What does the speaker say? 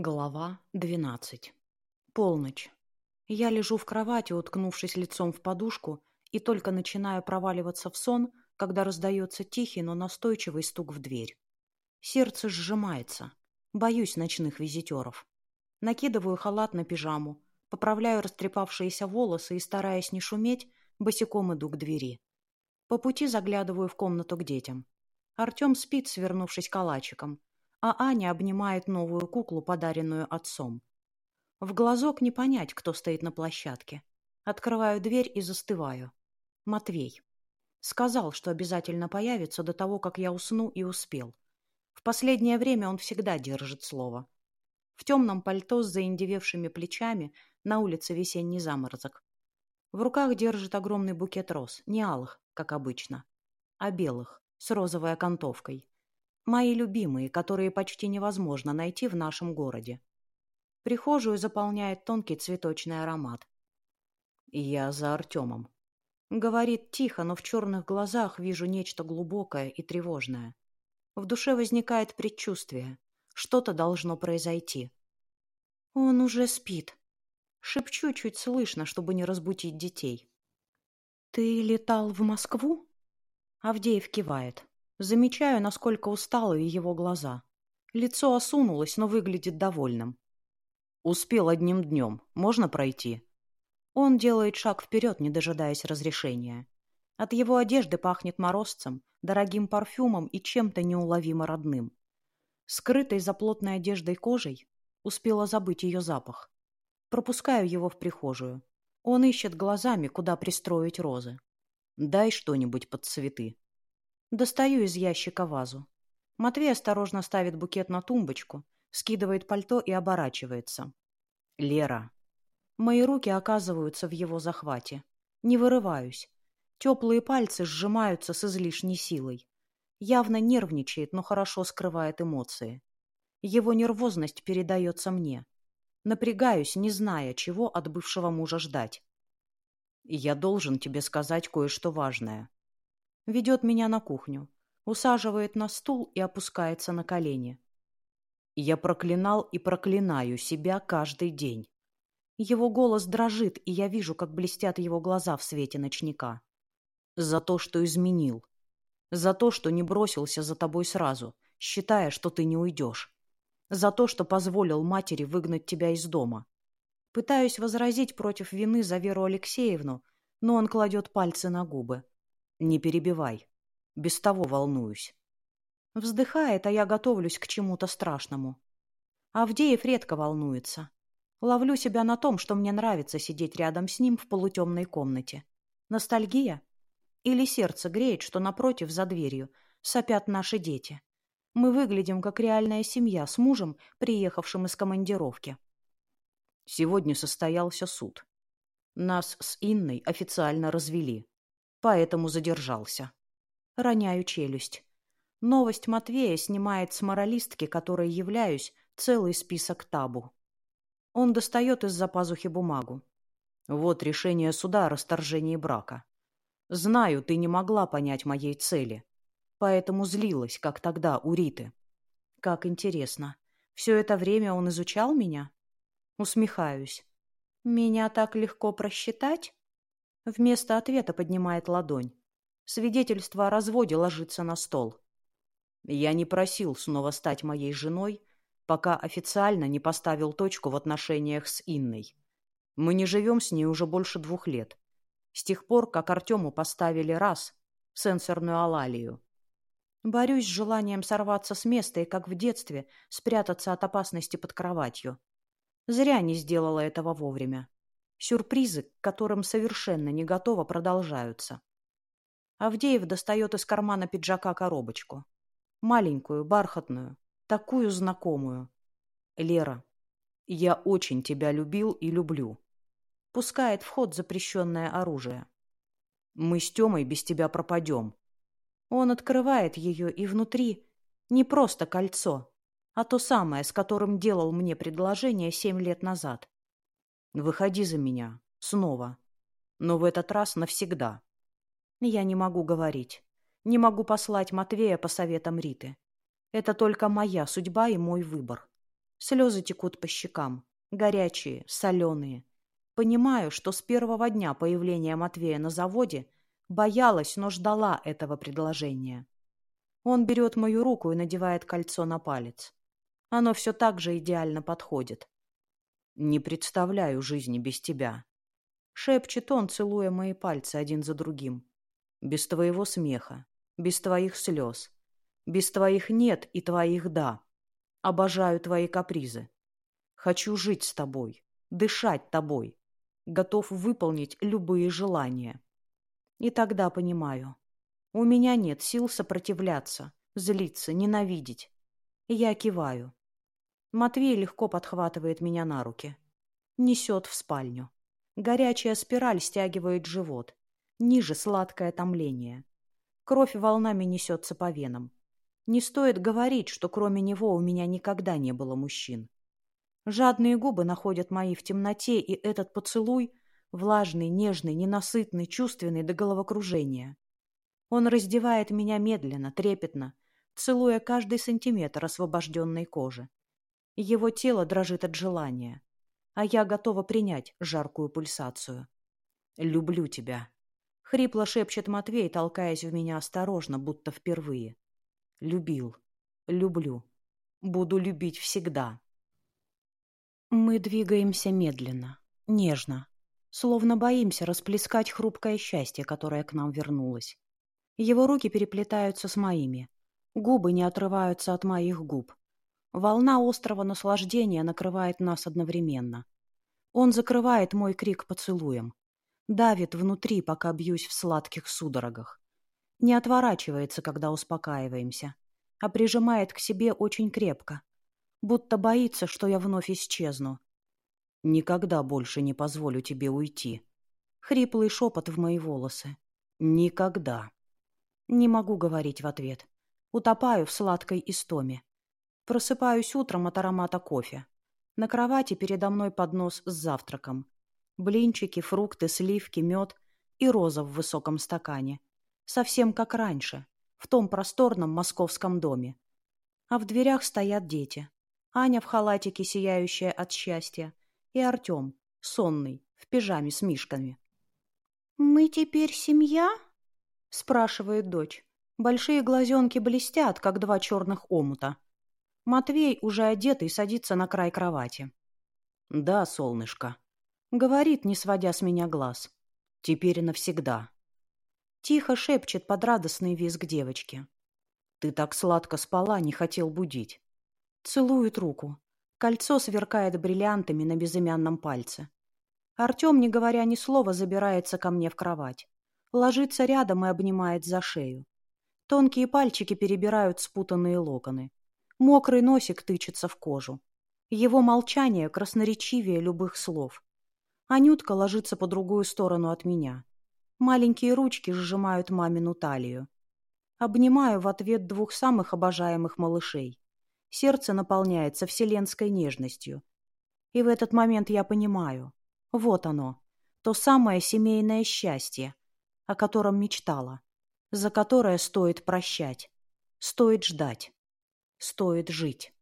Глава двенадцать. Полночь. Я лежу в кровати, уткнувшись лицом в подушку, и только начинаю проваливаться в сон, когда раздается тихий, но настойчивый стук в дверь. Сердце сжимается. Боюсь ночных визитеров. Накидываю халат на пижаму, поправляю растрепавшиеся волосы и, стараясь не шуметь, босиком иду к двери. По пути заглядываю в комнату к детям. Артем спит, свернувшись калачиком, а Аня обнимает новую куклу, подаренную отцом. В глазок не понять, кто стоит на площадке. Открываю дверь и застываю. Матвей. Сказал, что обязательно появится до того, как я усну и успел. В последнее время он всегда держит слово. В темном пальто с заиндевевшими плечами на улице весенний заморозок. В руках держит огромный букет роз, не алых, как обычно, а белых, с розовой окантовкой. Мои любимые, которые почти невозможно найти в нашем городе. Прихожую заполняет тонкий цветочный аромат. Я за Артемом. Говорит тихо, но в черных глазах вижу нечто глубокое и тревожное. В душе возникает предчувствие. Что-то должно произойти. Он уже спит. Шепчу чуть слышно, чтобы не разбудить детей. «Ты летал в Москву?» Авдеев кивает. Замечаю, насколько усталы его глаза. Лицо осунулось, но выглядит довольным. «Успел одним днем. Можно пройти?» Он делает шаг вперед, не дожидаясь разрешения. От его одежды пахнет морозцем, дорогим парфюмом и чем-то неуловимо родным. Скрытой за плотной одеждой кожей успела забыть ее запах. Пропускаю его в прихожую. Он ищет глазами, куда пристроить розы. «Дай что-нибудь под цветы», Достаю из ящика вазу. Матвей осторожно ставит букет на тумбочку, скидывает пальто и оборачивается. «Лера». Мои руки оказываются в его захвате. Не вырываюсь. Теплые пальцы сжимаются с излишней силой. Явно нервничает, но хорошо скрывает эмоции. Его нервозность передается мне. Напрягаюсь, не зная, чего от бывшего мужа ждать. «Я должен тебе сказать кое-что важное», ведет меня на кухню, усаживает на стул и опускается на колени. Я проклинал и проклинаю себя каждый день. Его голос дрожит, и я вижу, как блестят его глаза в свете ночника. За то, что изменил. За то, что не бросился за тобой сразу, считая, что ты не уйдешь. За то, что позволил матери выгнать тебя из дома. Пытаюсь возразить против вины за Веру Алексеевну, но он кладет пальцы на губы. Не перебивай. Без того волнуюсь. Вздыхает, а я готовлюсь к чему-то страшному. Авдеев редко волнуется. Ловлю себя на том, что мне нравится сидеть рядом с ним в полутемной комнате. Ностальгия? Или сердце греет, что напротив, за дверью, сопят наши дети. Мы выглядим как реальная семья с мужем, приехавшим из командировки. Сегодня состоялся суд. Нас с Инной официально развели поэтому задержался. Роняю челюсть. Новость Матвея снимает с моралистки, которой являюсь, целый список табу. Он достает из-за пазухи бумагу. Вот решение суда о расторжении брака. Знаю, ты не могла понять моей цели, поэтому злилась, как тогда у Риты. Как интересно. Все это время он изучал меня? Усмехаюсь. Меня так легко просчитать? Вместо ответа поднимает ладонь. Свидетельство о разводе ложится на стол. Я не просил снова стать моей женой, пока официально не поставил точку в отношениях с Инной. Мы не живем с ней уже больше двух лет. С тех пор, как Артему поставили раз сенсорную алалию. Борюсь с желанием сорваться с места и, как в детстве, спрятаться от опасности под кроватью. Зря не сделала этого вовремя. Сюрпризы, к которым совершенно не готово, продолжаются. Авдеев достает из кармана пиджака коробочку. Маленькую, бархатную, такую знакомую. Лера, я очень тебя любил и люблю. Пускает в ход запрещенное оружие. Мы с Темой без тебя пропадем. Он открывает ее, и внутри не просто кольцо, а то самое, с которым делал мне предложение семь лет назад. Выходи за меня. Снова. Но в этот раз навсегда. Я не могу говорить. Не могу послать Матвея по советам Риты. Это только моя судьба и мой выбор. Слезы текут по щекам. Горячие, соленые. Понимаю, что с первого дня появления Матвея на заводе боялась, но ждала этого предложения. Он берет мою руку и надевает кольцо на палец. Оно все так же идеально подходит. «Не представляю жизни без тебя», — шепчет он, целуя мои пальцы один за другим. «Без твоего смеха, без твоих слез, без твоих «нет» и твоих «да». Обожаю твои капризы. Хочу жить с тобой, дышать тобой. Готов выполнить любые желания. И тогда понимаю. У меня нет сил сопротивляться, злиться, ненавидеть. Я киваю. Матвей легко подхватывает меня на руки. Несет в спальню. Горячая спираль стягивает живот. Ниже сладкое томление. Кровь волнами несется по венам. Не стоит говорить, что кроме него у меня никогда не было мужчин. Жадные губы находят мои в темноте, и этот поцелуй — влажный, нежный, ненасытный, чувственный до головокружения. Он раздевает меня медленно, трепетно, целуя каждый сантиметр освобожденной кожи. Его тело дрожит от желания, а я готова принять жаркую пульсацию. «Люблю тебя», — хрипло шепчет Матвей, толкаясь в меня осторожно, будто впервые. Любил. Люблю. Буду любить всегда. Мы двигаемся медленно, нежно, словно боимся расплескать хрупкое счастье, которое к нам вернулось. Его руки переплетаются с моими. Губы не отрываются от моих губ. Волна острого наслаждения накрывает нас одновременно. Он закрывает мой крик поцелуем. Давит внутри, пока бьюсь в сладких судорогах. Не отворачивается, когда успокаиваемся, а прижимает к себе очень крепко, будто боится, что я вновь исчезну. «Никогда больше не позволю тебе уйти». Хриплый шепот в мои волосы. «Никогда». Не могу говорить в ответ. Утопаю в сладкой истоме. Просыпаюсь утром от аромата кофе. На кровати передо мной поднос с завтраком. Блинчики, фрукты, сливки, мед и роза в высоком стакане совсем как раньше, в том просторном московском доме. А в дверях стоят дети. Аня в халатике, сияющая от счастья, и Артем, сонный, в пижаме с мишками. «Мы теперь семья?» — спрашивает дочь. Большие глазенки блестят, как два черных омута. Матвей, уже одетый, садится на край кровати. «Да, солнышко», — говорит, не сводя с меня глаз. «Теперь навсегда». Тихо шепчет под радостный визг девочки. «Ты так сладко спала, не хотел будить». Целует руку. Кольцо сверкает бриллиантами на безымянном пальце. Артем, не говоря ни слова, забирается ко мне в кровать. Ложится рядом и обнимает за шею. Тонкие пальчики перебирают спутанные локоны. Мокрый носик тычется в кожу. Его молчание красноречивее любых слов. Анютка ложится по другую сторону от меня. Маленькие ручки сжимают мамину талию. Обнимаю в ответ двух самых обожаемых малышей. Сердце наполняется вселенской нежностью. И в этот момент я понимаю. Вот оно. То самое семейное счастье, о котором мечтала. За которое стоит прощать. Стоит ждать. Стоит жить.